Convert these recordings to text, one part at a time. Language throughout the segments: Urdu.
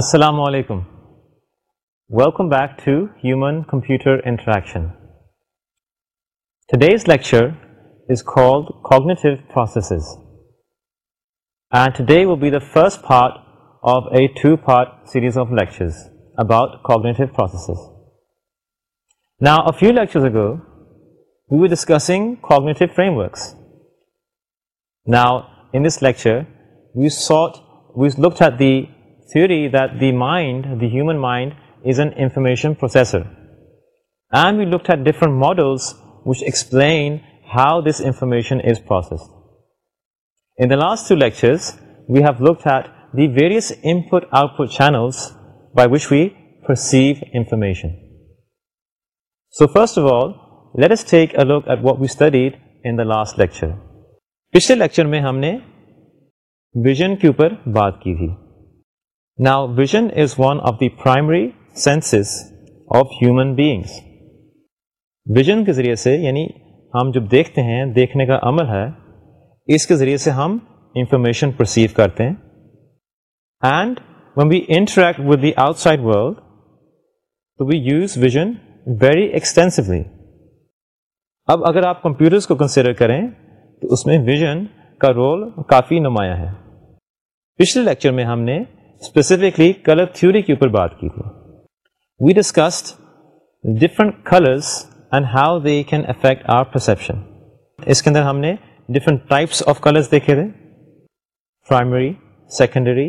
السلام علیکم welcome back to human computer interaction today's lecture is called cognitive processes and today will be the first part of a two part series of lectures about cognitive processes نا a few lectures ago we we discussing cognitive frame works now in this lecture we sought we look at the mind the human mind is an information processor and you look at different models وسپلین how this information we have looked at the various in panels by which we perceive information so first of all let we study پچھلے لیکچر میں ہم نے ویژن کے اوپر بات کی تھی now vision is one of the primary senses of human beings. Vision کے ذریعے سے یعنی ہم جب دیکھتے ہیں دیکھنے کا عمل ہے اس کے ذریعے سے ہم انفارمیشن پرسیو کرتے ہیں and when we interact with the outside world we use use vision very اب اگر آپ کمپیوٹرس کو کنسیڈر کریں تو اس میں ویژن کا رول کافی نمایاں ہے پچھلے لیکچر میں ہم نے اسپیسیفکلی کلر تھیوری کے اوپر بات کی تھی we discussed different colours and how they can affect our perception اس کے اندر ہم نے ڈفرنٹ ٹائپس آف کلرس دیکھے تھے primary secondary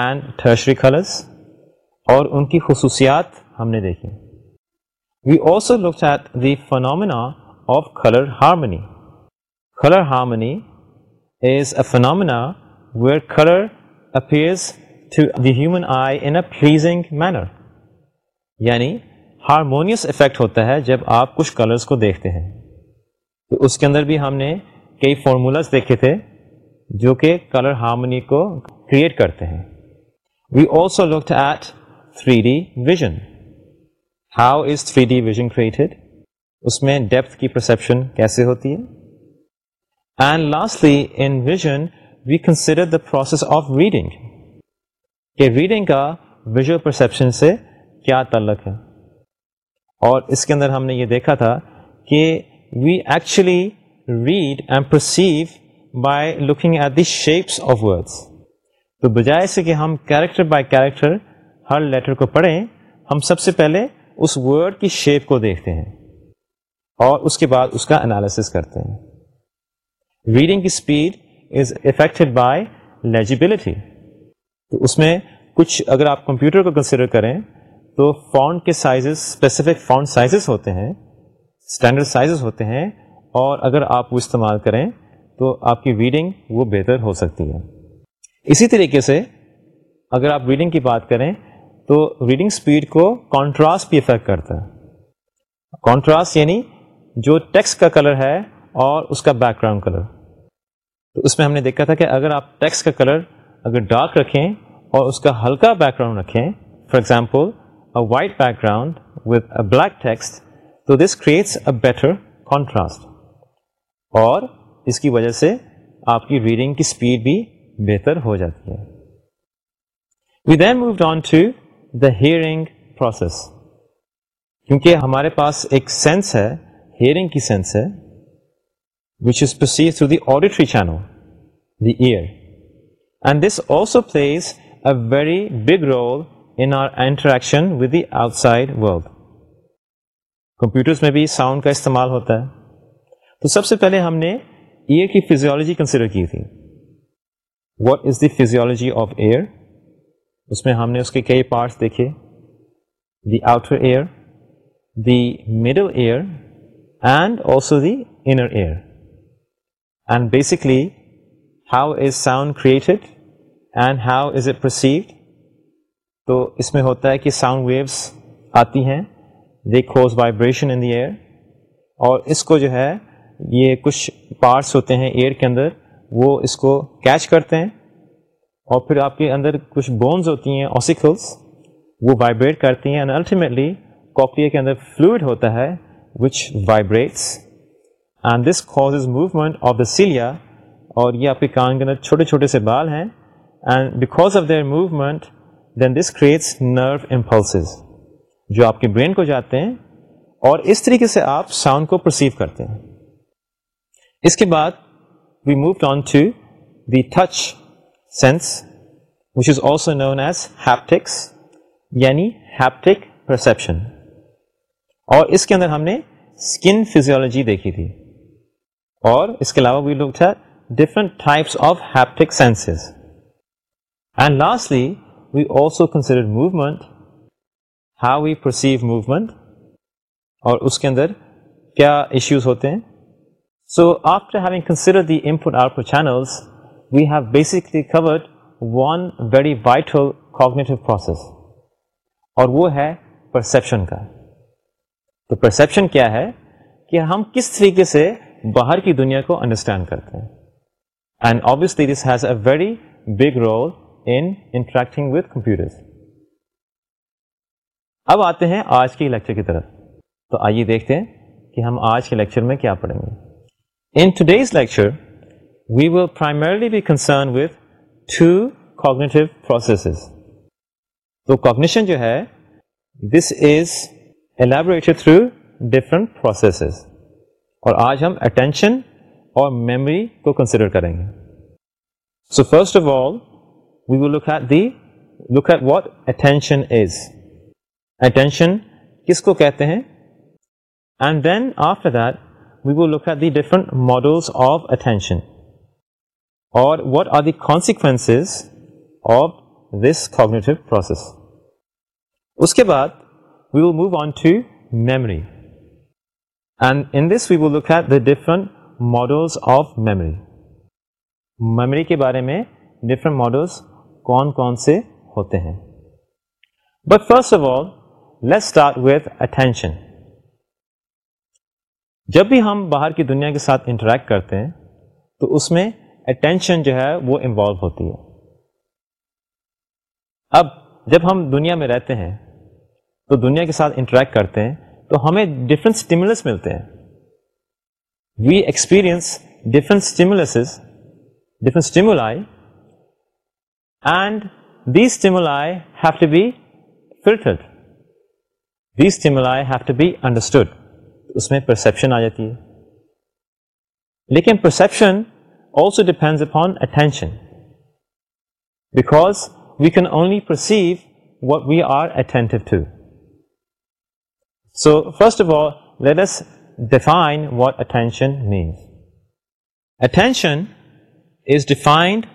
and tertiary colours اور ان کی خصوصیات ہم نے دیکھی we also look at the phenomena of colour harmony colour harmony is a phenomena where colour appears to the human eye in a pleasing manner یعنی ہارمونیس افیکٹ ہوتا ہے جب آپ کچھ کلرز کو دیکھتے ہیں تو اس کے اندر بھی ہم نے کئی فارمولاز دیکھے تھے جو کہ کلر ہارمونی کو کریٹ کرتے ہیں we also look at three D vision how is three D vision created اس میں ڈیپتھ کی پرسپشن کیسے ہوتی ہے and lastly in vision we consider the process of reading کہ ریڈنگ کا ویژل پرسیپشن سے کیا تعلق ہے اور اس کے اندر ہم نے یہ دیکھا تھا کہ we actually read and perceive by looking at the shapes of words تو بجائے سے کہ ہم کیریکٹر بائی کیریکٹر ہر لیٹر کو پڑھیں ہم سب سے پہلے اس ورڈ کی شیپ کو دیکھتے ہیں اور اس کے بعد اس کا انالیسس کرتے ہیں ریڈنگ کی speed is affected by legibility تو اس میں کچھ اگر آپ کمپیوٹر کو کنسیڈر کریں تو فونٹ کے سائزز اسپیسیفک فونٹ سائزز ہوتے ہیں اسٹینڈرڈ سائزز ہوتے ہیں اور اگر آپ وہ استعمال کریں تو آپ کی ریڈنگ وہ بہتر ہو سکتی ہے اسی طریقے سے اگر آپ ریڈنگ کی بات کریں تو ریڈنگ اسپیڈ کو کانٹراسٹ بھی افیکٹ کرتا ہے کانٹراسٹ یعنی جو ٹیکسٹ کا کلر ہے اور اس کا بیک گراؤنڈ کلر تو اس میں ہم نے دیکھا تھا کہ اگر آپ ٹیکس کا کلر اگر ڈارک رکھیں اور اس کا ہلکا بیک گراؤنڈ رکھیں for example a white background with a black text تو this creates a better contrast اور اس کی وجہ سے آپ کی ریڈنگ کی اسپیڈ بھی بہتر ہو جاتی ہے we then move down to the hearing process کیونکہ ہمارے پاس ایک سینس ہے ہیئرنگ کی سینس ہے which is perceived through the auditory channel the ear and this also plays very big role in our interaction with the outside world computers میں بھی ساؤنڈ کا استعمال ہوتا ہے تو سب سے پہلے ہم نے ایئر کی فزیوالوجی کنسیڈر کی تھی what is the physiology of ear اس میں ہم نے اس کے کئی پارٹس دیکھے the outer ear the middle ear and also the inner ear and basically how is sound created and how is it perceived تو اس میں ہوتا ہے کہ ساؤنڈ ویوس آتی ہیں دے کھوز وائبریشن ان دی ایئر اور اس کو جو ہے یہ کچھ پارٹس ہوتے ہیں ایئر کے اندر وہ اس کو کیچ کرتے ہیں اور پھر آپ کے اندر کچھ بونز ہوتی ہیں اوسیکلس وہ وائبریٹ کرتی ہیں اینڈ الٹیمیٹلی کاپیے کے اندر فلوئڈ ہوتا ہے which vibrates and this causes movement of the cilia اور یہ آپ کے کان کے اندر چھوٹے چھوٹے سے بال ہیں and because of their movement then this creates nerve impulses جو آپ کے برین کو جاتے ہیں اور اس طریقے سے آپ ساؤنڈ کو پرسیو کرتے ہیں اس کے بعد we moved on to the touch sense which is also known as haptics یعنی ہیپٹک پرسپشن اور اس کے اندر ہم نے اسکن فزیولوجی دیکھی تھی اور اس کے علاوہ وی لوگ تھے different types of haptic senses and lastly we also consider movement how we perceive movement اور اس کے اندر کیا ایشوز ہوتے ہیں so after having consider the input our channels we have basically covered one very white cognitive process اور وہ ہے پرسیپشن کا تو پرسیپشن کیا ہے کہ ہم کس طریقے سے باہر کی دنیا کو انڈرسٹینڈ کرتے ہیں and obviously this has a very big role in interacting with computers اب آتے ہیں آج کے لیکچر کی طرف تو آئیے دیکھتے ہیں کہ ہم آج کے لیکچر میں کیا پڑھیں گے in today's lecture we will primarily be concern with two cognitive processes تو کوگنیشن جو ہے this is elaborated through different processes اور آج ہم اٹینشن اور میموری کو کنسیڈر کریں گے so first of all we will look at that what attention is attention کس کو کہتے ہیں and then after that we wait the different models of attention اور what are the consequences of this cognitive process اس کے بعد we will move on to you memory and in this we will look at different models of memory memory کے بارے میں ڈفرینٹ ماڈلس کون کون سے ہوتے ہیں but first of all let start with attention جب بھی ہم باہر کی دنیا کے ساتھ انٹریکٹ کرتے ہیں تو اس میں اٹینشن جو ہے وہ انوالو ہوتی ہے اب جب ہم دنیا میں رہتے ہیں تو دنیا کے ساتھ انٹریکٹ کرتے ہیں تو ہمیں ڈفرینٹ اسٹیمولس ملتے ہیں we experience different stimulus different stimuli and they have to be filtered. They stimuli have to be understood. اس میں پرسپشن آ جاتی ہے لیکن perception also depends upon attention because we can only perceive what we are attentive to so first of all let us define what attention means attention is defined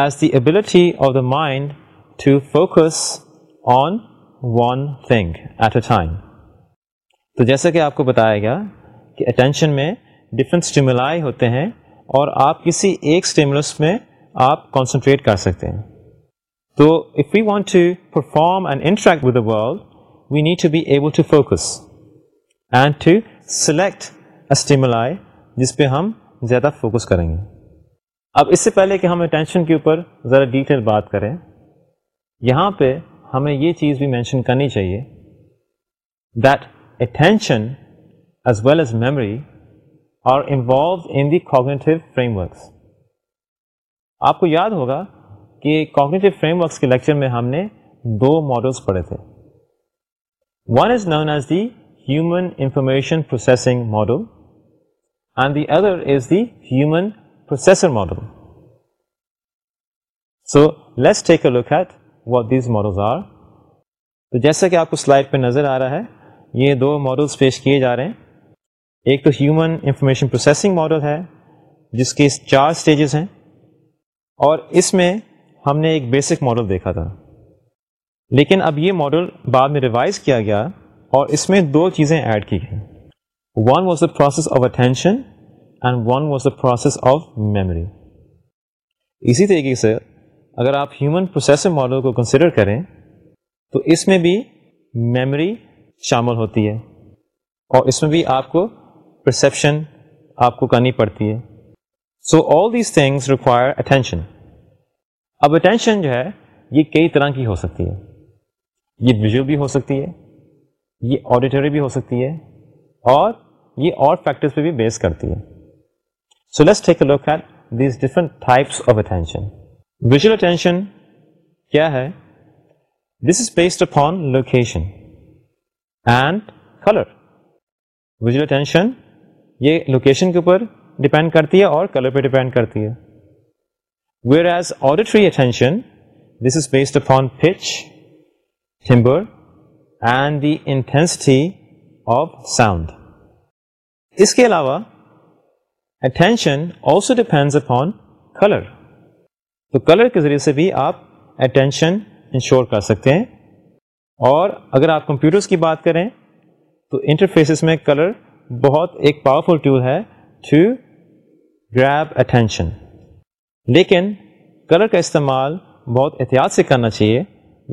as the ability of the mind to focus on one thing at a time تو جیسا کہ آپ کو بتایا گیا کہ اٹینشن میں ڈفرینٹ اسٹیمولائی ہوتے ہیں اور آپ کسی ایک اسٹیمولس میں آپ کانسنٹریٹ کر سکتے ہیں تو if you want to perform and interact with the world we need to be able to focus and to select a stimuli جس پہ ہم زیادہ فوکس کریں گے اب اس سے پہلے کہ ہم اٹینشن کے اوپر ذرا ڈیٹیل بات کریں یہاں پہ ہمیں یہ چیز بھی مینشن کرنی چاہیے that attention as well as memory are involved in the cognitive frame works آپ کو یاد ہوگا کہ کوگنیٹیو فریم ورکس کے لیکچر میں ہم نے دو ماڈلس پڑھے تھے one is known as the human information processing model and the other is the human processor model so what take models what تو جیسا کہ آپ کو سلائڈ پہ نظر آ رہا ہے یہ دو ماڈلس پیش کیے جا رہے ہیں ایک تو ہیومن انفارمیشن پروسیسنگ ماڈل ہے جس کے چار اسٹیجز ہیں اور اس میں ہم نے ایک بیسک ماڈل دیکھا تھا لیکن اب یہ ماڈل بعد میں ریوائز کیا گیا اور اس میں دو چیزیں ایڈ کی گئیں one was the process of attention and one was the process of memory اسی طریقے سے اگر آپ ہیومن پروسیسنگ ماڈل کو کنسیڈر کریں تو اس میں بھی میموری شامل ہوتی ہے اور اس میں بھی آپ کو پرسیپشن آپ کو کرنی پڑتی ہے so all these things require attention اب اٹینشن جو ہے یہ کئی طرح کی ہو سکتی ہے یہ ویژول بھی ہو سکتی ہے یہ آڈیٹری بھی ہو سکتی ہے اور یہ اور فیکٹرز پہ بھی بیس کرتی ہے سولسٹیکٹ اٹینشن ویژل اٹینشن کیا ہے this is based upon location and colour attention یہ لوکیشن کے اوپر ڈپینڈ کرتی ہے اور کلر پہ ڈیپینڈ کرتی ہے whereas auditory attention this is based upon pitch and the intensity of sound اس کے علاوہ attention also depends upon colour تو کلر کے ذریعے سے بھی آپ اٹینشن انشور کر سکتے ہیں اور اگر آپ کمپیوٹرس کی بات کریں تو انٹرفیسز میں کلر بہت ایک پاورفل ٹول ہے ٹو گریب اٹینشن لیکن کلر کا استعمال بہت احتیاط سے کرنا چاہیے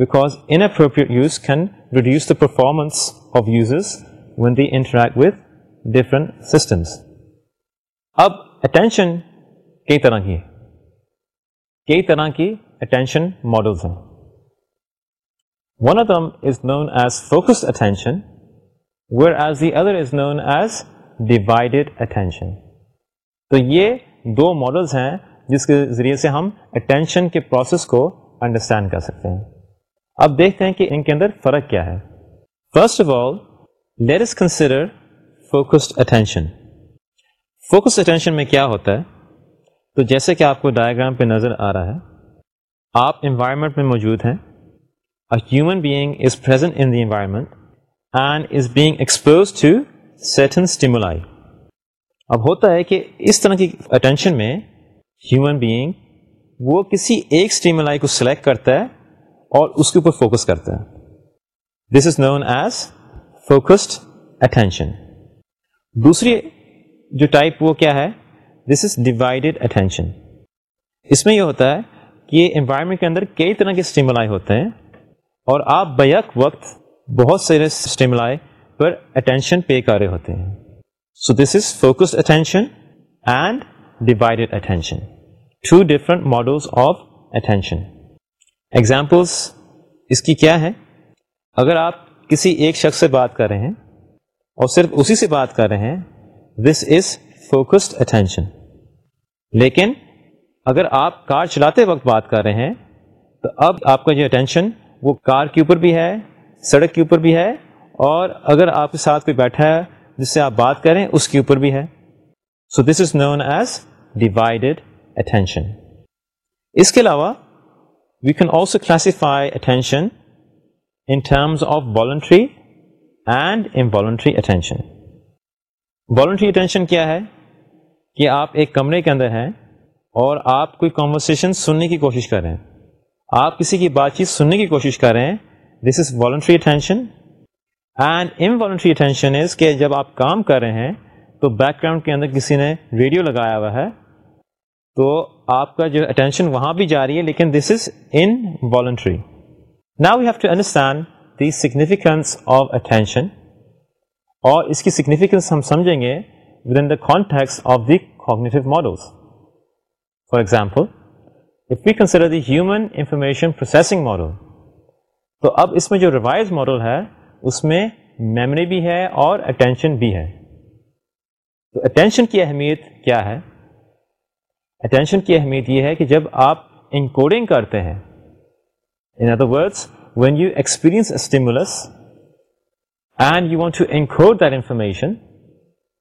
because inappropriate use can reduce the performance of یوزز when they interact with different systems اب اٹینشن کئی طرح کی ہے کئی طرح کی اٹینشن ماڈلز ہیں one of them is is known known as as as focus attention attention where the other divided تو یہ دو ماڈلز ہیں جس کے ذریعے سے ہم اٹینشن کے پروسیس کو انڈرسٹینڈ کر سکتے ہیں اب دیکھتے ہیں کہ ان کے اندر فرق کیا ہے first of all let consider focused attention focus attention میں کیا ہوتا ہے تو جیسے کہ آپ کو ڈائیگرام پہ نظر آ رہا ہے آپ انوائرمنٹ میں موجود ہیں a human being is present in the environment and is being expose to certain stimuli اب ہوتا ہے کہ اس طرح کی اٹینشن میں ہیومن بینگ وہ کسی ایک اسٹیمولائی کو سلیکٹ کرتا ہے اور اس کے اوپر فوکس کرتا ہے this is known as focused attention دوسری جو ٹائپ وہ کیا ہے دس از ڈیوائڈیڈ اٹینشن اس میں یہ ہوتا ہے کہ انوائرمنٹ کے اندر کئی طرح کے اسٹیملائے ہوتے ہیں اور آپ بیک وقت بہت سارے اسٹیملائیں پر اٹینشن پے کر رہے ہوتے ہیں so this is focused attention and divided attention two different models of attention examples اس کی کیا ہے اگر آپ کسی ایک شخص سے بات کر رہے ہیں اور صرف اسی سے بات کر رہے ہیں دس از فوکسڈ اٹینشن لیکن اگر آپ کار چلاتے وقت بات کر رہے ہیں تو اب آپ کا جو اٹینشن وہ کار کے اوپر بھی ہے سڑک کے اوپر بھی ہے اور اگر آپ کے ساتھ کوئی بیٹھا ہے جس سے آپ بات کریں اس کے اوپر بھی ہے so this is known as divided attention اس کے علاوہ we can also classify attention in terms of voluntary and involuntary attention voluntary attention کیا ہے کہ آپ ایک کمرے کے اندر ہیں اور آپ کوئی کانورسیشن سننے کی کوشش کر رہے ہیں آپ کسی کی بات چیت سننے کی کوشش کر رہے ہیں this is voluntary attention and involuntary attention is کہ جب آپ کام کر رہے ہیں تو بیک گراؤنڈ کے اندر کسی نے ریڈیو لگایا ہوا ہے تو آپ کا جو اٹینشن وہاں بھی جا رہی ہے لیکن this is involuntary now you have to understand the significance of attention اور اس کی سگنیفیکینس ہم سمجھیں گے with in the context of the cognitive models for example if we consider the human information processing model تو اب اس میں جو ریوائز ماڈل ہے اس میں میموری بھی ہے اور اٹینشن بھی ہے تو اٹینشن کی اہمیت کیا ہے اٹینشن کی اہمیت یہ ہے کہ جب آپ انکوڈنگ کرتے ہیں in other words when you experience and you want to include that information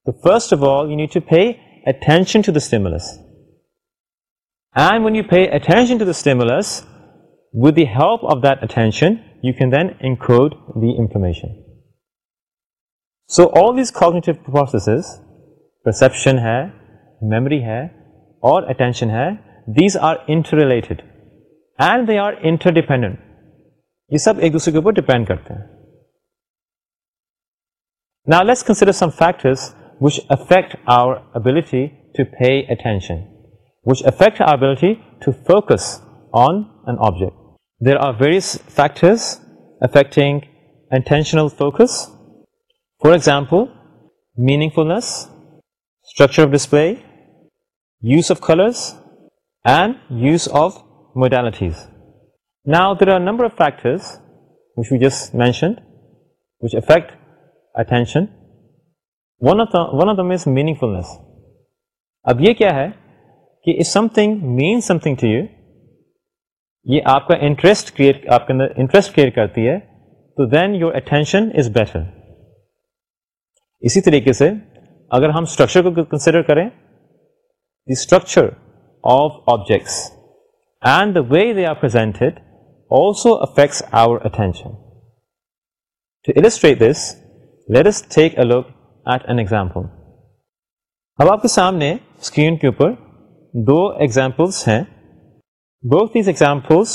تو first of all you need to pay with the help of that attention you can then encode the information so all these processes perception ہے میمری ہے اور اٹینشن ہے these are inter related and they are interdependent یہ سب ایک دوسرے کے اوپر ڈیپینڈ کرتے ہیں Now let's consider some factors which affect our ability to pay attention, which affect our ability to focus on an object. There are various factors affecting attentional focus. For example, meaningfulness, structure of display, use of colors, and use of modalities. Now there are a number of factors which we just mentioned which affect one of them is meaningfulness اب یہ کیا ہے کہ اسی طریقے سے اگر ہم اسٹرکچر کو کنسیڈر کریں the structure of objects and the way are also affects our attention to illustrate this let's take a look at an example اب آپ کے سامنے اسکرین کے اوپر دو ایگزامپلس ہیں both these examples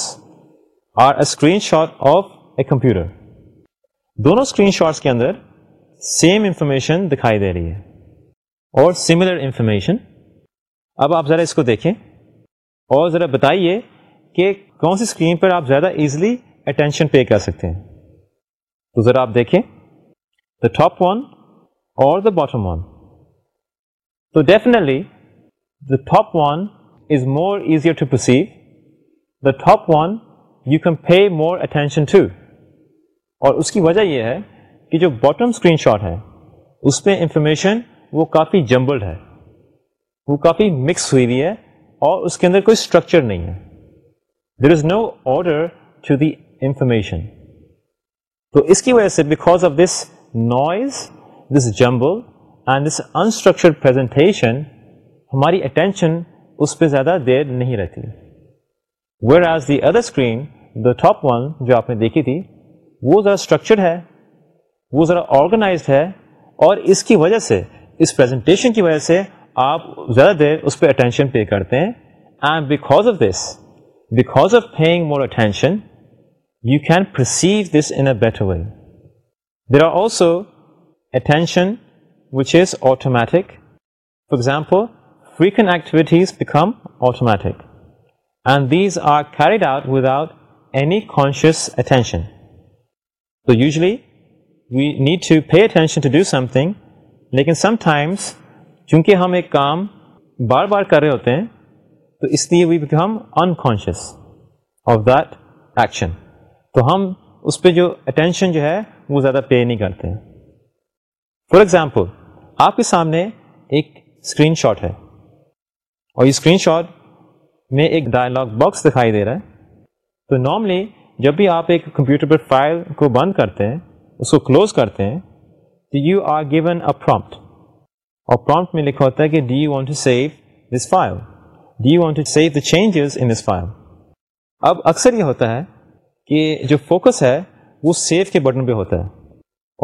are a screenshot of a computer دونوں اسکرین شاٹس کے اندر سیم انفارمیشن دکھائی دے رہی ہے اور سملر انفارمیشن اب آپ ذرا اس کو دیکھیں اور ذرا بتائیے کہ کون سی اسکرین پر آپ زیادہ ایزلی اٹینشن پے کر سکتے ہیں تو ذرا آپ دیکھیں ٹاپ ون اور دا باٹم ون تو definitely the top one is more easier to perceive the top one you can pay more attention to اور اس کی وجہ یہ ہے کہ جو باٹم اسکرین شاٹ ہے اس میں انفارمیشن وہ کافی جمبلڈ ہے وہ کافی مکس ہوئی ہوئی ہے اور اس کے اندر کوئی اسٹرکچر نہیں ہے there is no order to the information تو اس کی وجہ سے because of this noise this jumble and this unstructured presentation ہماری اٹینشن اس پہ زیادہ دیر نہیں رہتی where as the other screen the top one جو آپ نے دیکھی تھی وہ ذرا اسٹرکچرڈ ہے وہ ذرا آرگنائزڈ ہے اور اس کی وجہ سے اس پریزنٹیشن کی وجہ سے آپ زیادہ دیر اس پہ اٹینشن پے کرتے ہیں and because of this because of paying more attention you can perceive this in a better way there are also attention which is automatic for example frequent activities become automatic and these are carried out without any conscious attention تو usually we need to pay attention to D something لیکن سم ٹائمس چونکہ ہم ایک کام بار بار کر رہے ہوتے ہیں تو اس لیے we become unconscious of that action تو ہم اس پہ جو اٹینشن جو ہے وہ زیادہ پے نہیں کرتے ہیں ایگزامپل آپ کے سامنے ایک اسکرین شاٹ ہے اور یہ اسکرین شاٹ میں ایک ڈائلاگ باکس دکھائی دے رہا ہے تو نارملی جب بھی آپ ایک کمپیوٹر پر فائل کو بند کرتے ہیں اس کو کلوز کرتے ہیں تو you are given a prompt اور پرومپٹ میں لکھا ہوتا ہے کہ do you want to save the changes in this file اب اکثر یہ ہوتا ہے کہ جو فوکس ہے وہ سیف کے بٹن پہ ہوتا ہے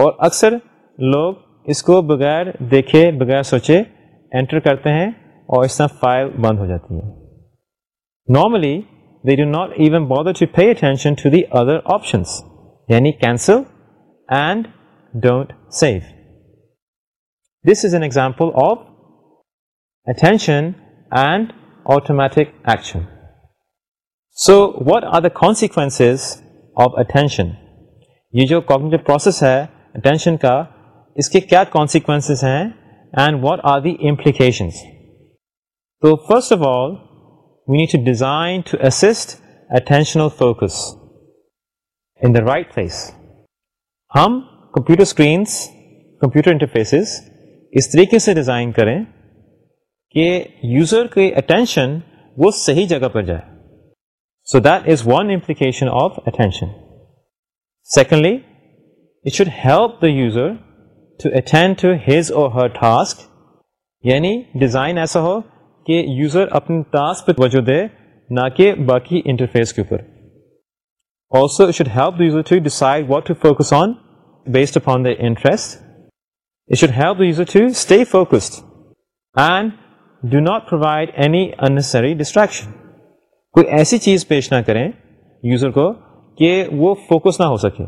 اور اکثر لوگ اس کو بغیر دیکھے بغیر سوچے انٹر کرتے ہیں اور اس طرح فائل بند ہو جاتی ہے normally they do not even bother to pay attention to the other options یعنی cancel and don't save this is an example of attention and automatic action so what are the consequence of attention یہ جو کوگنیٹو پروسیس ہے اٹینشن کا اس کے کیا کانسیکوینسز ہیں and what are the implications تو first of all we need to design to assist attention focus in the right place ہم کمپیوٹر اسکرینس کمپیوٹر انٹرفیسز اس طریقے سے ڈیزائن کریں کہ یوزر کی اٹینشن وہ صحیح جگہ پر جائے so that is one implication of attention secondly it should help the user to attend او ہر یعنی ڈیزائن ایسا ہو کہ یوزر اپنے کہ باقی انٹرفیس کے اوپر also should help the user to to decide what focus on based upon the interest should help the user to stay focused and do not provide any unnecessary distraction کوئی ایسی چیز پیش نہ کریں یوزر کو کہ وہ فوکس نہ ہو سکے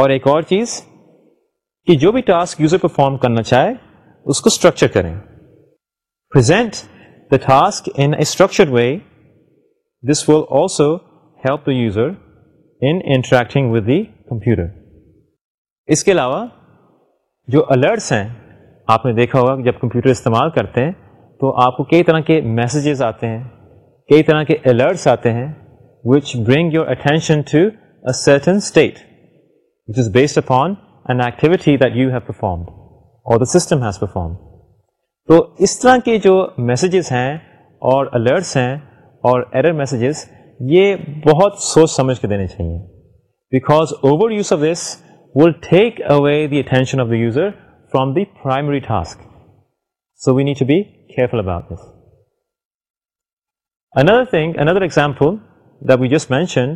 اور ایک اور چیز کہ جو بھی ٹاسک یوزر پرفارم کرنا چاہے اس کو اسٹرکچر کریں present the task in a structure way this will also help the user in interacting with the computer اس کے علاوہ جو الرٹس ہیں آپ نے دیکھا ہوگا جب کمپیوٹر استعمال کرتے ہیں تو آپ کو کئی طرح کے میسیجز آتے ہیں کئی طرح کے الرٹس آتے ہیں which bring your attention to a certain state which is based upon an activity that you have performed اور دا سسٹم ہیز پرفارم تو اس طرح کے جو میسیجز ہیں اور الرٹس ہیں اور ایرر میسیجز یہ بہت سوچ سمجھ کے دینے چاہیے because over use of this will take away the attention of the user from the primary task so we need to be careful about this another thing another example the just mention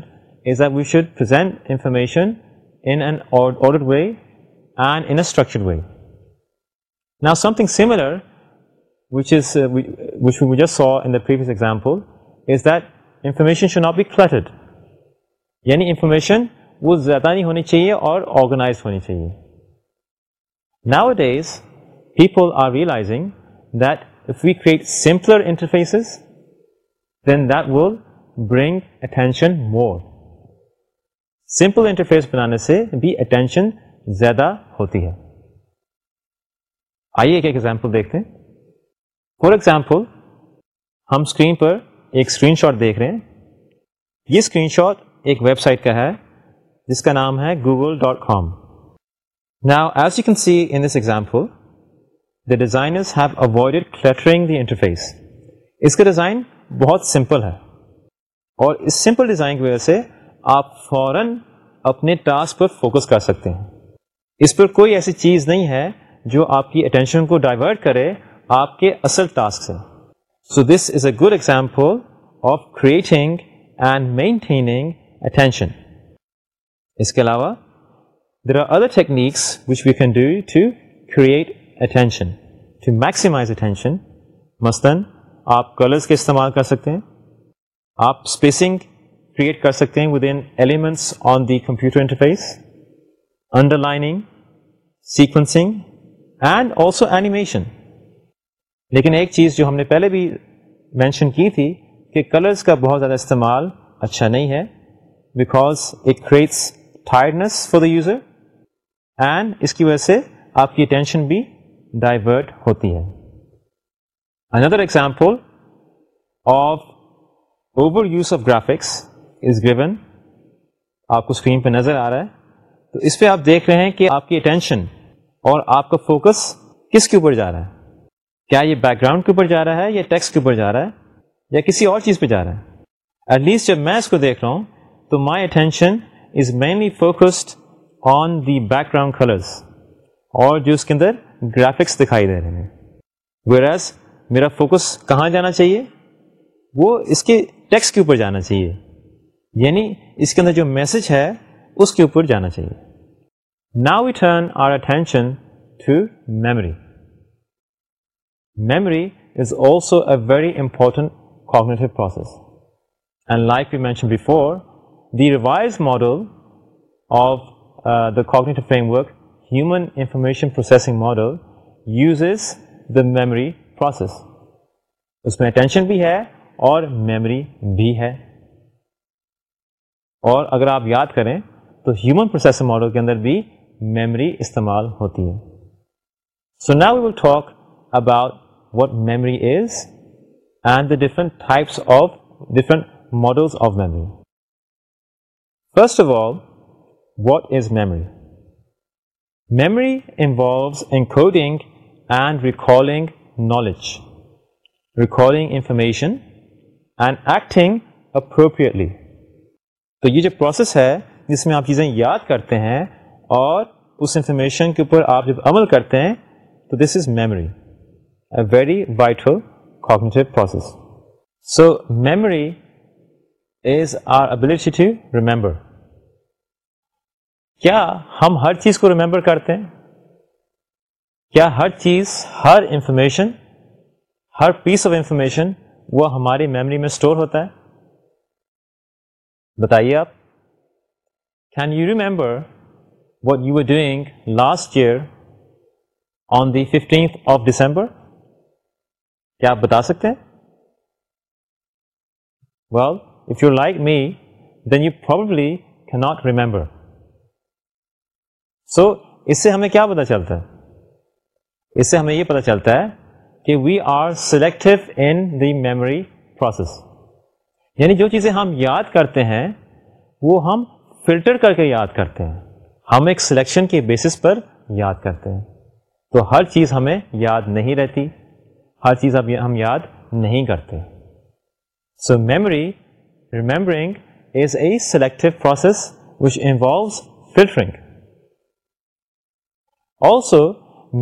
is the should present information under way and انٹرکچر way نا something similar which is which we جس so in previous example is that information should not be collected یعنی انفارمیشن وہ زیادہ نہیں ہونی چاہیے اور آرگنائز ہونی چاہیے نا what as people are realising that we create simpler interfaces more simple interface بنانے سے بھی اٹینشن زیادہ ہوتی ہے آئیے ایک ایگزامپل دیکھتے ہیں فار ایگزامپل ہم اسکرین پر ایک اسکرین شاٹ دیکھ رہے ہیں یہ اسکرین شاٹ ایک ویب سائٹ کا ہے جس کا نام ہے Google dot com now as you can see in this example the designers have avoided cluttering the interface اس کا ڈیزائن بہت سمپل ہے اور اس سمپل ڈیزائن کی وجہ سے آپ فوراً اپنے ٹاسک پر فوکس کر سکتے ہیں اس پر کوئی ایسی چیز نہیں ہے جو آپ کی اٹینشن کو ڈائیورٹ کرے آپ کے اصل ٹاسک سے so this is a good example of creating and maintaining attention اس کے علاوہ there are other techniques which we can do to create attention to maximise attention مثلاً آپ کلرس کے استعمال کر سکتے ہیں آپ اسپیسنگ کریٹ کر سکتے ہیں with in elements on the computer interface underlining sequencing and also animation لیکن ایک چیز جو ہم نے پہلے بھی مینشن کی تھی کہ کلرز کا بہت زیادہ استعمال اچھا نہیں ہے because it creates tiredness for the user and اس کی وجہ سے آپ کی اٹینشن بھی ڈائیورٹ ہوتی ہے Another example of overuse of graphics is given آپ کو اسکرین پہ نظر آ رہا ہے تو اس پہ آپ دیکھ رہے ہیں کہ آپ کی اٹینشن اور آپ کا فوکس کس کے اوپر جا رہا ہے کیا یہ بیک گراؤنڈ کے اوپر جا رہا ہے یا ٹیکسٹ کے اوپر جا رہا ہے یا کسی اور چیز پہ جا رہا ہے ایٹ لیسٹ جب میں اس کو دیکھ رہا ہوں تو my attention is mainly focused on the background colours اور جو اس کے اندر گرافکس دکھائی دے رہے ہیں ویئرز میرا فوکس کہاں جانا چاہیے وہ اس کے ٹیکس کے اوپر جانا چاہیے یعنی اس کے اندر جو میسج ہے اس کے اوپر جانا چاہیے now we turn our attention to memory memory is also a very important cognitive process and like we mention before the revise model of the cognitive framework human information processing model uses the memory process اس میں اٹینشن بھی ہے اور میموری بھی ہے اور اگر آپ یاد کریں تو ہیومن پروسیس ماڈل کے اندر بھی میموری استعمال ہوتی ہے سو نا we will talk about what memory is and the different types of different models of memory first of all what is memory memory involves including and recalling knowledge, recalling information and acting appropriately. تو یہ جو پروسیس ہے جس میں آپ چیزیں یاد کرتے ہیں اور اس انفارمیشن کے اوپر آپ جب عمل کرتے ہیں تو this is memory a very vital core process so memory is our ability to remember کیا ہم ہر چیز کو ریمبر کرتے ہیں کیا ہر چیز ہر انفارمیشن ہر پیس آف انفارمیشن وہ ہماری میموری میں اسٹور ہوتا ہے بتائیے آپ can you remember what you are doing last year on the fifteenth of December کیا آپ بتا سکتے ہیں well if you like me then you probably کی ناٹ ریمبر سو اس سے ہمیں کیا پتا چلتا ہے اس سے ہمیں یہ پتا چلتا ہے کہ we are selective in the memory process یعنی جو چیزیں ہم یاد کرتے ہیں وہ ہم فلٹر کر کے یاد کرتے ہیں ہم ایک سلیکشن کے بیسس پر یاد کرتے ہیں تو ہر چیز ہمیں یاد نہیں رہتی ہر چیز اب ہم یاد نہیں کرتے so memory remembering is a selective process which involves filtering also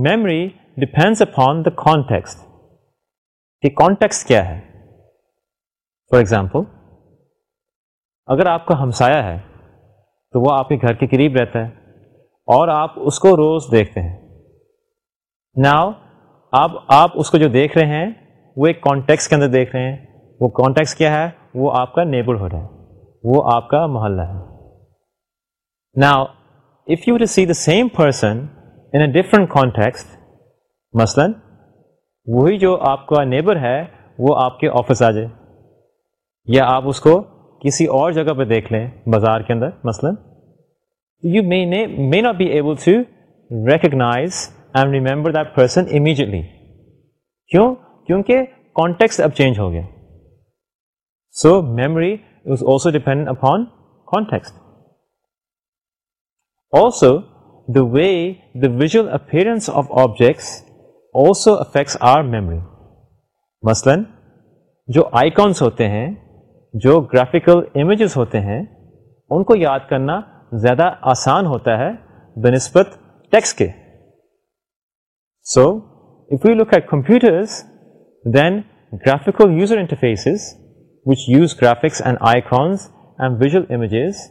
memory depends upon the context کہ کانٹیکس کیا ہے فار ایگزامپل اگر آپ کا ہمسایا ہے تو وہ آپ کے گھر کے قریب رہتا ہے اور آپ اس کو روز دیکھتے ہیں ناؤ آپ آپ اس کو جو دیکھ رہے ہیں وہ ایک کانٹیکس کے اندر دیکھ رہے ہیں وہ کانٹیکس کیا ہے وہ آپ کا نیبرہڈ ہے وہ آپ کا محلہ ہے now if you to see the same person in a different context مثلا وہی جو آپ کا نیبر ہے وہ آپ کے آفس آ جائے یا آپ اس کو کسی اور جگہ پہ دیکھ لیں بازار کے اندر مثلا you may may not be able to recognise and remember that person immediately کیوں کیونکہ کانٹیکس اب چینج ہو گیا so memory is also depend upon context also the way the visual of objects also affects our memory مثلا جو آئی ہوتے ہیں جو گرافیکل امیجز ہوتے ہیں ان کو یاد کرنا زیادہ آسان ہوتا ہے بنسبت ٹیکس کے so if you look at computers then graphical user interfaces which use graphics and I and visual images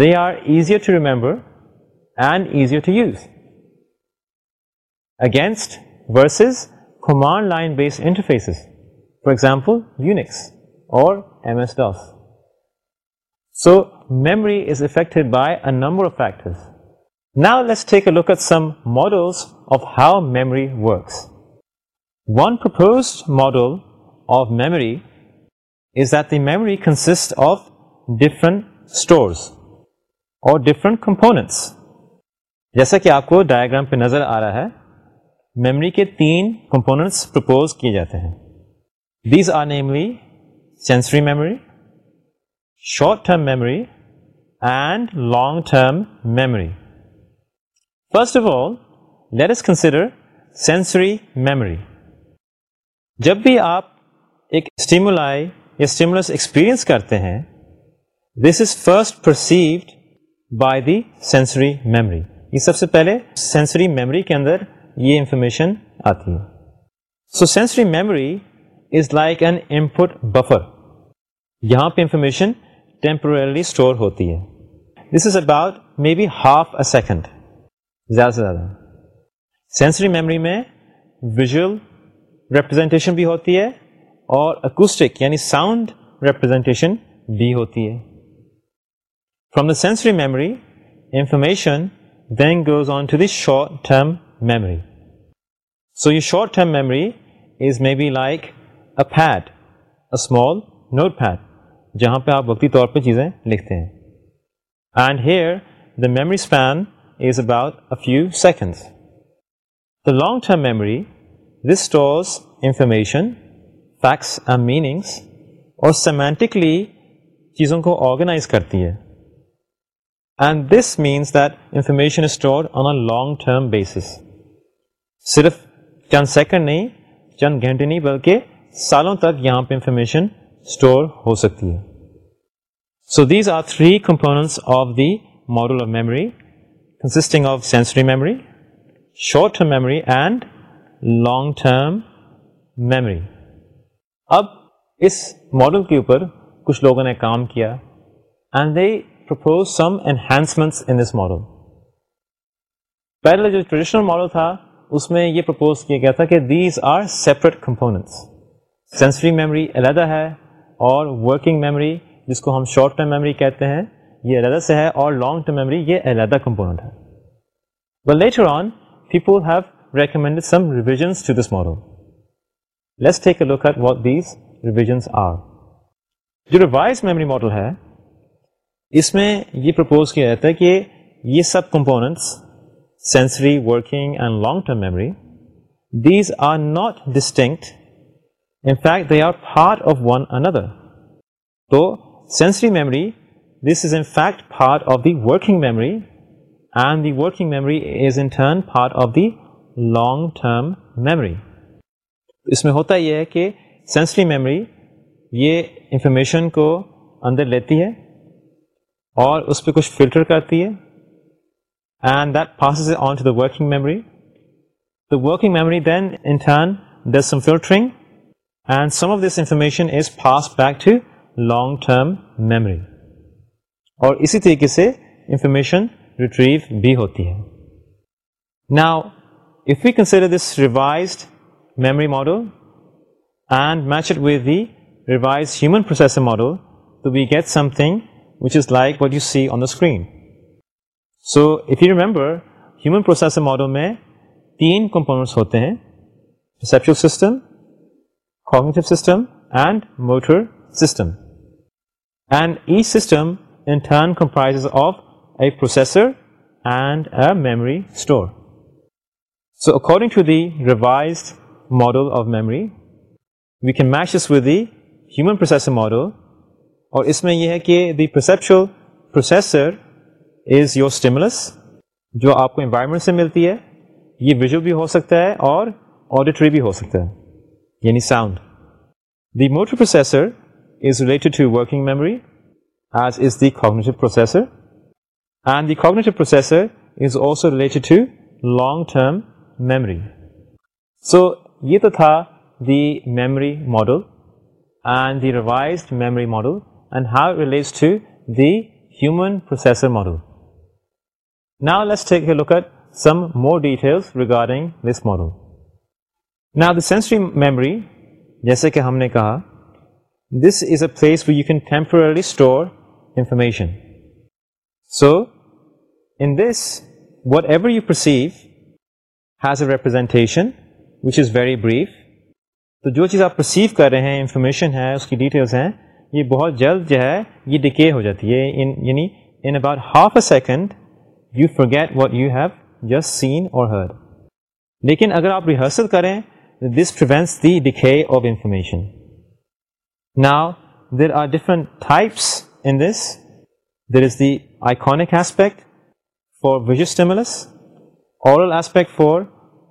they are easier to remember and easier to use against versus human line base interface for example Unix or M S DOS so memory is affect by a number of factors of how memory one first model of memory is that the memory consist of different store اور ڈفرنٹ کمپوننٹس جیسا کہ آپ کو ڈائگرام پہ نظر آ رہا ہے میموری کے تین کمپوننٹس پرپوز کیے جاتے ہیں these are namely sensory memory short term memory and long term memory first of all let consider sensory memory جب بھی آپ ایک اسٹیمولائی یا اسٹیمولس ایکسپیرئنس کرتے ہیں this is first perceived by the sensory memory یہ سب سے پہلے سینسری میموری کے اندر یہ انفارمیشن آتی ہے so sensory memory is like an input buffer یہاں پہ انفارمیشن ٹیمپرلی اسٹور ہوتی ہے this is about may be half a second زیادہ سے زیادہ سینسری میموری میں ویژل ریپرزینٹیشن بھی ہوتی ہے اور اکوسٹک یعنی ساؤنڈ ریپرزینٹیشن بھی ہوتی ہے from the sensory memory information then goes on to the short term memory so you short term memory is may be like a fat a small note fat جہاں پہ آپ وقتی طور پہ چیزیں لکھتے ہیں and here the memory span is about a few seconds the long term memory رس stores information facts and meanings اور سیمیٹکلی چیزوں کو آرگنائز کرتی ہے and this means that information is store on a long term basis صرف چند سیکنڈ نہیں چند گھنٹے نہیں بلکہ سالوں تک یہاں پہ انفارمیشن اسٹور ہو سکتی ہے so these are three components of the model of memory consisting of sensory memory short term memory and long term memory اب اس ماڈل کے اوپر کچھ لوگوں نے کام کیا and they propose some enhancements in this model پہلے جو ٹریڈیشنل ماڈل تھا اس میں یہ پرپوز کیا گیا تھا کہ these are separate components sensory memory علیحدہ ہے اور ورکنگ میموری جس کو ہم شارٹ ٹرم میموری کہتے ہیں یہ علیحدہ سے ہے اور لانگ ٹرم میموری یہ علیحدہ کمپوننٹ ہے later on people have some revisions to this take a look at what these revisions are جو ریوائز میموری ماڈل ہے اس میں یہ پرپوز کیا جاتا ہے کہ یہ سب components sensory working and long term memory these are not distinct in fact they are part of one اندر تو sensory memory, this is in fact part of the working memory and the working memory is in turn part of the long term memory اس میں ہوتا یہ ہے کہ سینسری میموری یہ انفارمیشن کو اندر لیتی ہے اور اس پہ کچھ فلٹر کرتی ہے and that passed on to the working memory the working memory then in turn this filtering and some of this information is passed back to long term memory اور اسی طریقے سے انفارمیشن ریٹریو بھی ہوتی ہے نا if you consider this revised memory model and matched we revise human processing model to be get something which is like what you see on the screen so if you remember human processor model میں تین کمپوننٹس ہوتے ہیں perceptual system cognitive system and motor system and each system in turn comprise of a processor and a memory store so according to the revised model of memory we can mesh the human processor model اور اس میں یہ ہے کہ the perceptual processor is your stimulus جو آپ کو انوائرمنٹ سے ملتی ہے یہ ویژو بھی ہو سکتا ہے اور آڈیٹری بھی ہو سکتا ہے یعنی sound the motor processor is related to working memory as is the cognitive processor and the cognitive processor is also related to long term memory so یہ تو تھا the memory model and the revised memory model and how relates to the human processor model Now let's take a look at some more details regarding this model. Now the sensory memory, جیسے کہ ہم نے کہا, this is a place where you can temporarily store information. So, in this, whatever you perceive has a representation, which is very brief. تو جو چیز آپ پرسیو کر رہے ہیں انفارمیشن ہے اس کی ڈیٹیلس ہیں یہ بہت جلد جو ہے یہ ڈکے ہو جاتی ہے یعنی in about half a second you forget what you have just seen اور ہرڈ لیکن اگر آپ ریہرسل کریں this prevents the decay of information now there are different types in this there is the iconic aspect for visual stimulus aural aspect for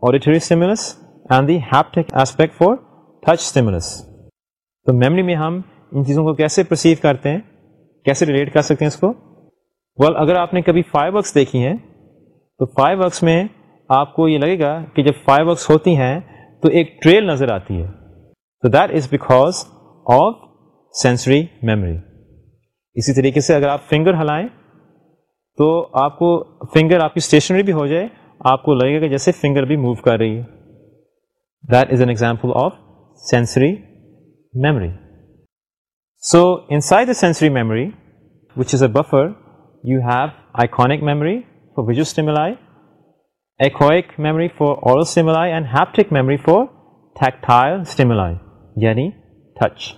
auditory stimulus and the haptic aspect for touch stimulus تو میموری میں ہم ان چیزوں کو کیسے پرسیو کرتے ہیں کیسے ریلیٹ کر سکتے ہیں اس کو اگر آپ نے کبھی فائیو ورکس دیکھی ہیں تو فائیو ورکس میں آپ کو یہ لگے گا کہ جب فائیو ورکس ہوتی ہیں تو ایک ٹریل نظر آتی ہے تو that is because of sensory memory اسی طریقے سے اگر آپ فنگر ہلائیں تو آپ کو فنگر آپ کی اسٹیشنری بھی ہو جائے آپ کو لگے گا کہ جیسے فنگر بھی موو کر رہی ہے that is an example of sensory memory so inside the sensory memory which is a buffer you have iconic memory for visual stimuli echoic memory for aural stimuli and haptic memory for tactile stimuli یعنی ٹچ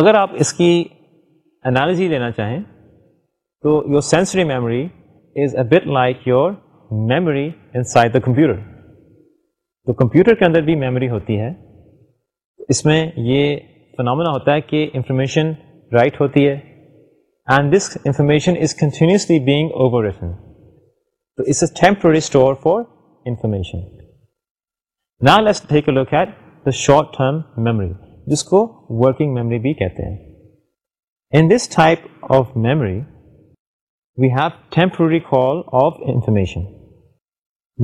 اگر آپ اس کی انالسی لینا چاہیں تو your sensory memory is a bit like your memory inside the computer تو کمپیوٹر کے اندر بھی میمری ہوتی ہے اس میں یہ فنامونا ہوتا ہے کہ انفارمیشن رائٹ ہوتی ہے and this information is continuously being overwritten تو it's a temporary store for information نا take a at the short term memory جس کو ورکنگ میموری بھی کہتے ہیں in this type of memory we have temporary call of information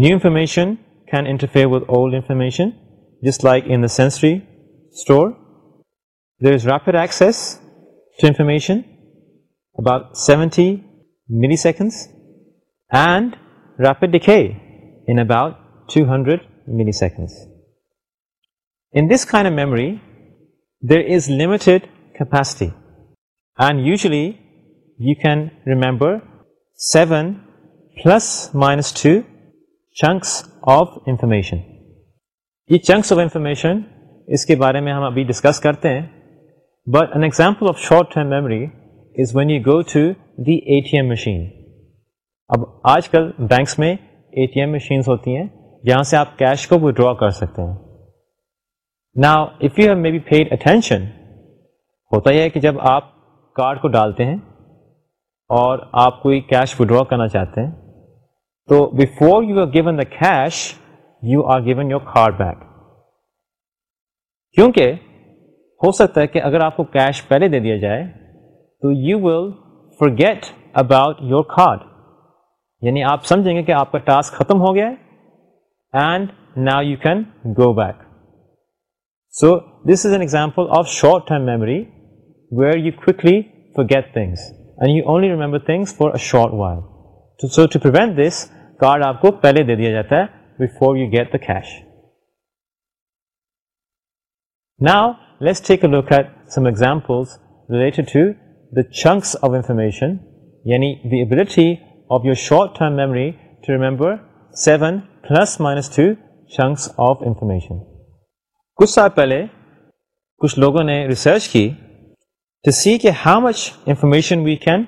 new information can interfere with old information جس like in the sensory store there is rapid access to information about seventy milliseconds and rapid دکھے in about two hundred milliseconds in this کان a memory there is limited capacity and usually you can remember seven plus minus two chunks of information یہ چنکس آف انفارمیشن اس کے بارے میں ہم ابھی ڈسکس کرتے ہیں but an example of short memory is when you go to the A T M machine اب آج کل بینکس میں اے ٹی ایم مشینس ہوتی ہیں جہاں سے آپ کیش کو ودرا کر سکتے ہیں نا if you have may be paid attention ہوتا یہ ہے کہ جب آپ کارڈ کو ڈالتے ہیں اور آپ کوئی کیش ودرا کرنا چاہتے ہیں تو before you are given the cash you are given your card back کیونکہ ہو سکتا ہے کہ اگر آپ کو کیش پہلے دے دیا جائے تو you will forget about your card یعنی آپ سمجھیں گے کہ آپ کا ٹاسک ختم ہو گیا ہے and now you can go back so this is an example of short term memory where you quickly forget things and you only remember things for a short while so to prevent this card آپ کو پہلے دے دیا جاتا ہے before you get the cash now let's take a look at some examples related to the chunks of information یعنی the ability of your short term memory to remember seven plus minus two chunks of information کچھ سال پہلے کچھ لوگوں نے ریسرچ کی تو سی کہ how much information we can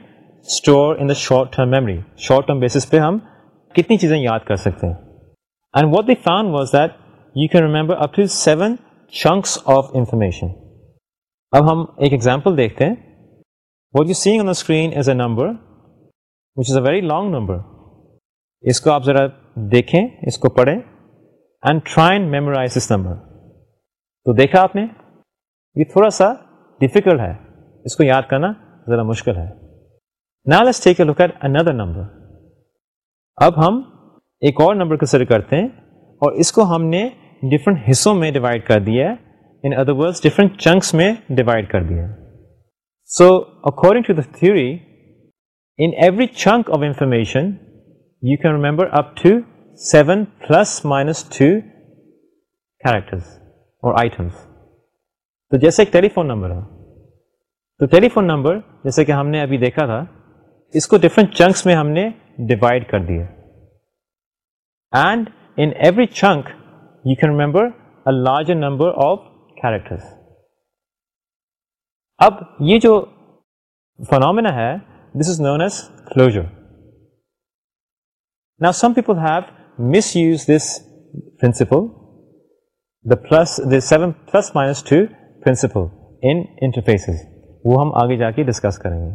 store in the short term memory short term basis پہ ہم کتنی چیزیں یاد کر سکتے ہیں and what the fan was that you can remember up to seven chunks of information اب ہم ایک اگزامپل دیکھتے ہیں what you seeing on the screen is a number which is a very long number اس کو آپ ذرا دیکھیں اس کو پڑھیں اینڈ ٹرائی اینڈ میمورائز اس نمبر تو دیکھا آپ نے یہ تھوڑا سا ڈفیکلٹ ہے اس کو یاد کرنا ذرا مشکل ہے نا ایٹ اندر نمبر اب ہم ایک اور نمبر کنسیڈر کرتے ہیں اور اس کو ہم نے ڈفرینٹ حصوں میں ڈیوائڈ کر دیا ہے in other words different chunks میں ڈیوائڈ کر دیا ہے so according to this theory in every chunk of information you can remember up to seven plus minus two characters اور آئٹمس تو جیسے ایک ٹیلی فون نمبر ہے تو ٹیلی فون نمبر جیسے کہ ہم نے ابھی دیکھا تھا اس کو ڈفرنٹ چنکس میں ہم نے ڈیوائڈ کر دیا and in every chunk you can remember a larger number of characters اب یہ جو فنامنا ہے this is known as closure نا some people have misuse this principle the plus the seven plus minus two principle interface وہ ہم آگے جا کے ڈسکس کریں گے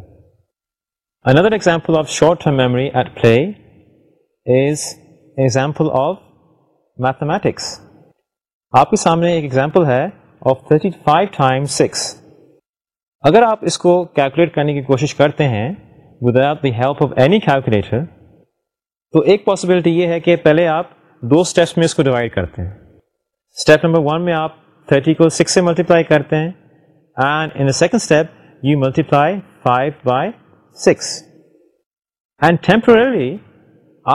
another example of short memory at play is example of mathematics آپ کے سامنے ایک ایگزامپل ہے of thirty five time six اگر آپ اس کو کیلکولیٹ کرنے کی کوشش کرتے ہیں out the help of any calculator تو ایک پاسبلٹی یہ ہے کہ پہلے آپ دو اسٹیپس میں اس کو ڈیوائڈ کرتے ہیں اسٹیپ نمبر ون میں آپ تھرٹی کو سکس سے ملٹیپلائی کرتے ہیں and in second step you multiply five by six and temporarily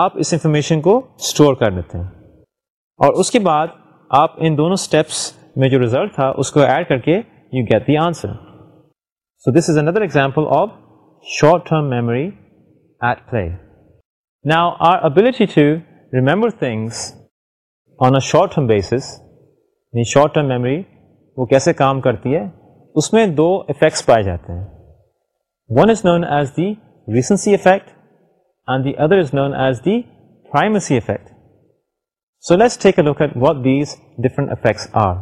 آپ اس انفارمیشن کو اسٹور کر لیتے ہیں اور اس کے بعد آپ ان دونوں اسٹیپس میں جو رزلٹ تھا اس کو ایڈ کر کے you get the answer so this is another example of short term memory at play our ability to remember things on a short term basis short term memory وہ کیسے کام کرتی ہے اس میں دو افیکٹس پائے جاتے ہیں one is known as the recency effect and the other is known as the primacy effect so let's take what these different effects are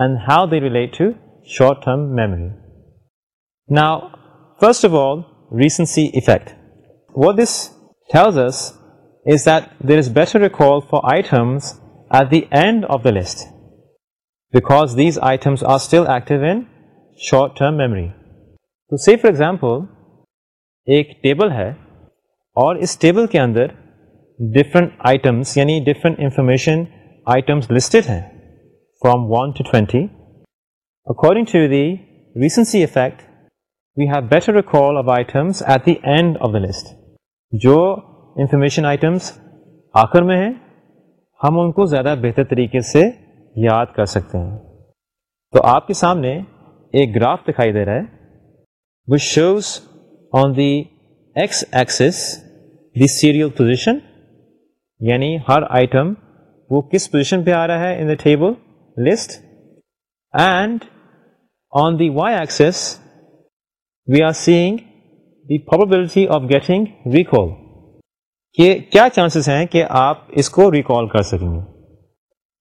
and how they relate to short term memory نا first of all recency effect what this tells is is that there is better record for items at the end of the list these items are still active in short term memory تو سی فار ایگزامپل ایک ٹیبل ہے اور اس ٹیبل کے اندر ڈفرنٹ آئٹمس یعنی ڈفرینٹ انفارمیشن آئٹمس لسٹڈ ہیں from one to twenty according to the recency effect we have better to call about items at the end of the list جو انفارمیشن آئٹمس آخر میں ہیں ہم ان کو زیادہ بہتر طریقے سے یاد کر سکتے ہیں تو آپ کے سامنے ایک گراف دکھائی دے رہا ہے which shows on the x axis the serial position یعنی ہر آئٹم وہ کس پوزیشن پہ آ رہا ہے in the table list and on the Y axis we are seeing the probability of getting recall کہ کیا چانسز ہیں کہ آپ اس کو ریکال کر سکیں گے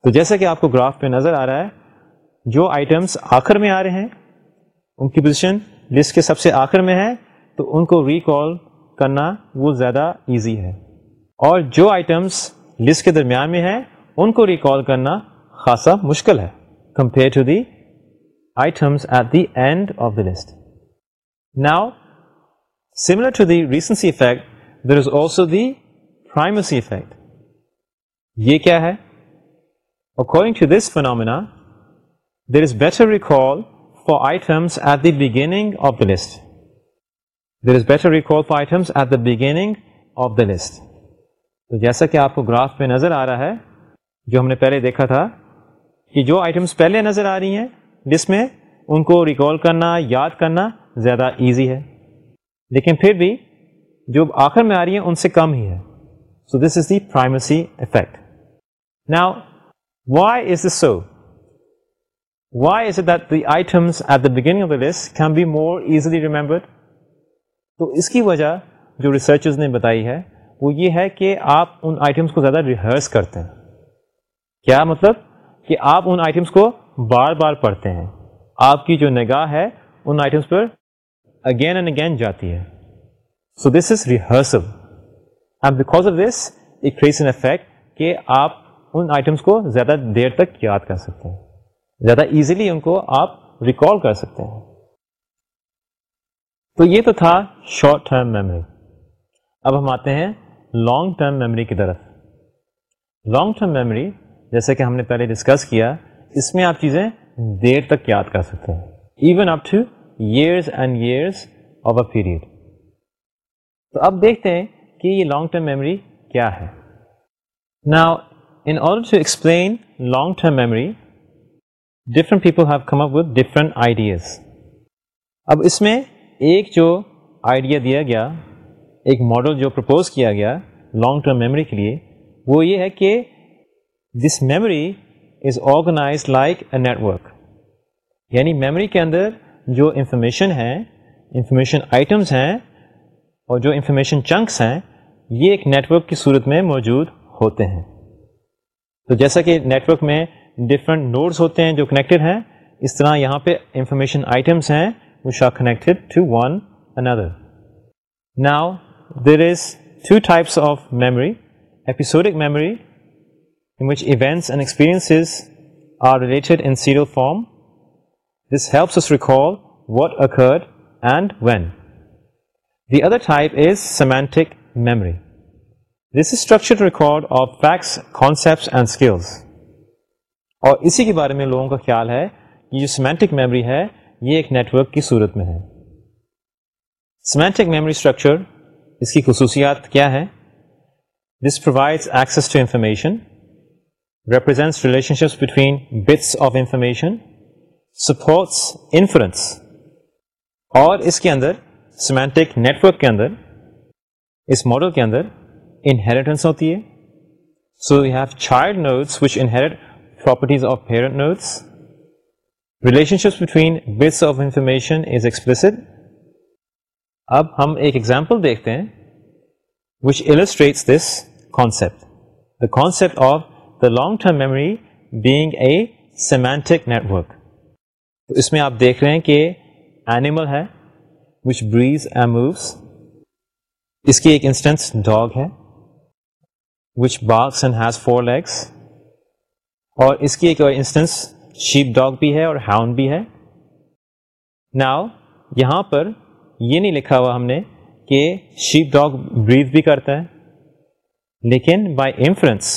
تو جیسا کہ آپ کو گراف پہ نظر آ رہا ہے جو آئٹمس آخر میں آ رہے ہیں ان کی پوزیشن لسٹ کے سب سے آخر میں ہے تو ان کو ریکال کرنا وہ زیادہ ایزی ہے اور جو آئٹمس لسٹ کے درمیان میں ہیں ان کو ریکال کرنا خاصا مشکل ہے compare to the items at the end of list نا similar to the recency effect there is also the primacy effect یہ کیا ہے according to this phenomena there is better recall for items at دیگینگ of the list there is better recall for items at the beginning of the list تو جیسا کہ آپ کو گراف پہ نظر آ رہا ہے جو ہم نے پہلے دیکھا تھا کہ جو آئٹمس پہلے نظر آ رہی ہیں جس میں ان کو ریکال کرنا یاد کرنا زیادہ ایزی ہے لیکن پھر بھی جو آخر میں آ رہی ہیں ان سے کم ہی ہے so this is the primacy effect now why is so why is that the items at the beginning of the ways can be more easily remembered تو اس کی وجہ جو ریسرچرز نے بتائی ہے وہ یہ ہے کہ آپ ان آئٹمس کو زیادہ ریہرس کرتے ہیں کیا مطلب کہ آپ ان آئٹمس کو بار بار پڑھتے ہیں آپ کی جو نگاہ ہے ان آئٹمس پر اگین اینڈ اگین جاتی ہے so this is rehearsal effect کہ آپ ان آئٹمس کو زیادہ دیر تک یاد کر سکتے ہیں زیادہ Zyada ان کو آپ ریکال کر سکتے ہیں تو یہ تو تھا شارٹ ٹرم میموری اب ہم آتے ہیں لانگ ٹرم میموری کی طرف لانگ ٹرم میموری جیسے کہ ہم نے پہلے ڈسکس کیا اس میں آپ چیزیں دیر تک یاد کر سکتے ہیں even up to years and years of a period تو اب دیکھتے ہیں کہ یہ لانگ ٹرم میموری کیا ہے نا ان آلو explain long term memory different people have come up with different ideas اب اس میں ایک جو آئیڈیا دیا گیا ایک ماڈل جو پرپوز کیا گیا لانگ ٹرم میموری کے لیے وہ یہ ہے کہ this memory is organise like a network یعنی میمری کے اندر جو انفارمیشن ہیں انفارمیشن آئٹمس ہیں اور جو انفارمیشن چنکس ہیں یہ ایک نیٹورک کی صورت میں موجود ہوتے ہیں تو جیسا کہ نیٹورک میں ڈفرینٹ نوڈس ہوتے ہیں جو کنیکٹڈ ہیں اس طرح یہاں پہ انفارمیشن آئٹمس ہیں which are connected to one another now there is two types of memory episodic memory in which events and experiences are related in serial form other type is semantic memory this is structured of facts concepts and skills اور اسی کے بارے میں لوگوں کا خیال ہے کہ جو سیمینٹک میموری ہے یہ ایک نیٹورک کی صورت میں ہے سیمینٹک میموری اسٹرکچر اس کی خصوصیات کیا ہے this provides access to information represents relationships between bits of information supports influence اور اس کے اندر سیمینٹک نیٹورک کے اندر اس ماڈل کے اندر انہیریٹنس ہوتی ہے so you have child notice which inherit properties of parent relationships between bits of information is explicit اب ہم ایک ایگزامپل دیکھتے ہیں which illustrates this concept the concept of the long term memory being a semantic network اس میں آپ دیکھ رہے ہیں کہ اینیمل ہے وچ بریز اینڈ مووس اس کی ایک انسٹنس ڈاگ ہے which barks and has four legs اور اس کی ایک انسٹنس شیپ ڈاگ بھی ہے اور ہاؤن بھی ہے ناؤ یہاں پر یہ نہیں لکھا ہوا ہم نے کہ شیپ ڈاگ بریز بھی کرتا ہے لیکن by influence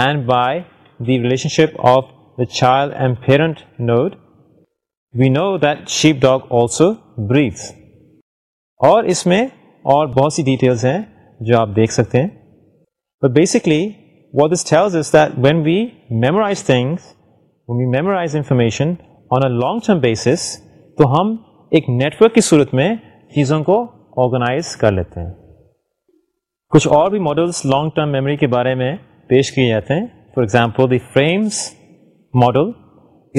and by the relationship of the child and parent node we know that sheep dog also brief اور اس میں اور بہت سی ڈیٹیلس ہیں جو آپ دیکھ سکتے ہیں but basically what this is that when we memorise things when we memorise information on a long term basis تو ہم ایک نیٹورک کی صورت میں چیزوں کو آرگنائز کر لیتے ہیں کچھ اور بھی ماڈلس لانگ ٹرم میموری کے بارے میں پیش کیے جاتے ہیں for example the frames model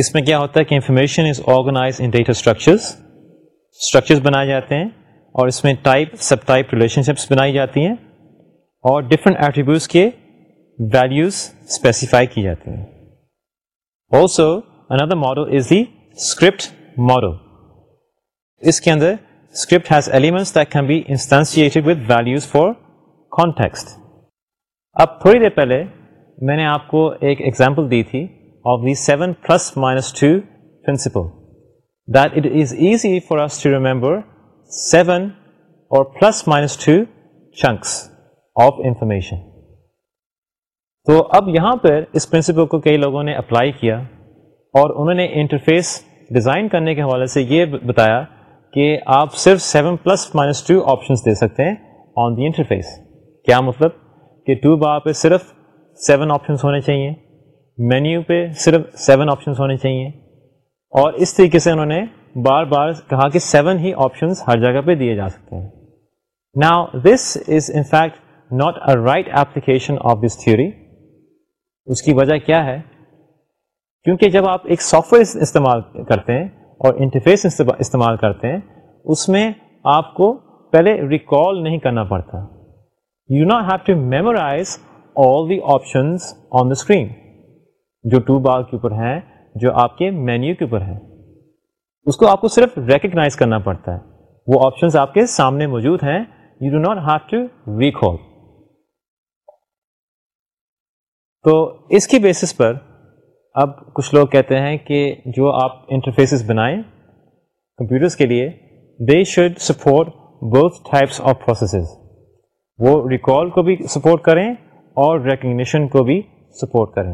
اس میں کیا ہوتا ہے کہ information is organise in data structures بنائے جاتے ہیں اور اس میں type sub type relationships بنائی جاتی ہیں اور ڈفرنٹ ایٹریبیوٹس کے ویلیوز اسپیسیفائی کی جاتی ہیں also another model is the script model اس کے اندر script has elements that can be انسٹنسیڈ with values for context اب تھوڑی دیر پہلے میں نے آپ کو ایک ایگزامپل دی تھی of seven plus minus two principle that it is easy for to remember seven اور plus minus two chunks of information تو اب یہاں پر اس پرنسپل کو کئی لوگوں نے اپلائی کیا اور انہوں نے انٹرفیس ڈیزائن کرنے کے حوالے سے یہ بتایا کہ آپ صرف seven plus minus two options دے سکتے ہیں آن دی انٹرفیس کیا مطلب کہ ٹو بار پہ صرف سیون آپشنس ہونے چاہیے مینیو پہ صرف سیون آپشنس ہونے چاہیے اور اس طریقے سے انہوں نے بار بار کہا کہ سیون ہی آپشنس ہر جگہ پہ دیے جا سکتے ہیں نا this is in fact not a right application of this theory اس کی وجہ کیا ہے کیونکہ جب آپ ایک سافٹ ویئر استعمال کرتے ہیں اور انٹرفیس استعمال کرتے ہیں اس میں آپ کو پہلے ریکال نہیں کرنا پڑتا you not have to memorise all the options on the screen جو ٹو بار کے اوپر ہیں جو آپ کے مینیو کے اوپر ہیں اس کو آپ کو صرف ریکگنائز کرنا پڑتا ہے وہ آپشنز آپ کے سامنے موجود ہیں you do not have to wake تو اس کی بیسس پر اب کچھ لوگ کہتے ہیں کہ جو آپ انٹرفیسز بنائیں کمپیوٹرس کے لیے دے شوڈ سپورٹ بہت ٹائپس آف پروسیسز وہ ریکال کو بھی سپورٹ کریں اور ریکگنیشن کو بھی سپورٹ کریں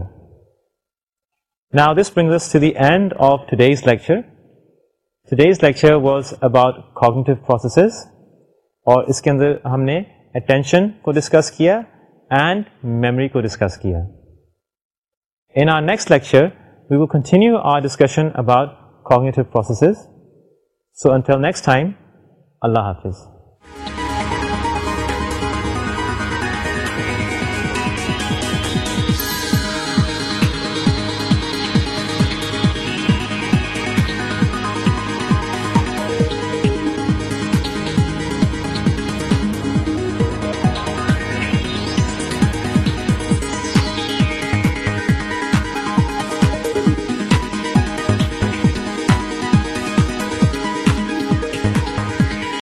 now this purse the end of today's lectures lecture was about cognitive processes اور اس کے اندر ہم نے اٹینشن کو ڈسکس کیا اینڈ میموری کو ڈسکس کیا in our next lecture we continue our discussion about cognitive processes so until next time اللہ حافظ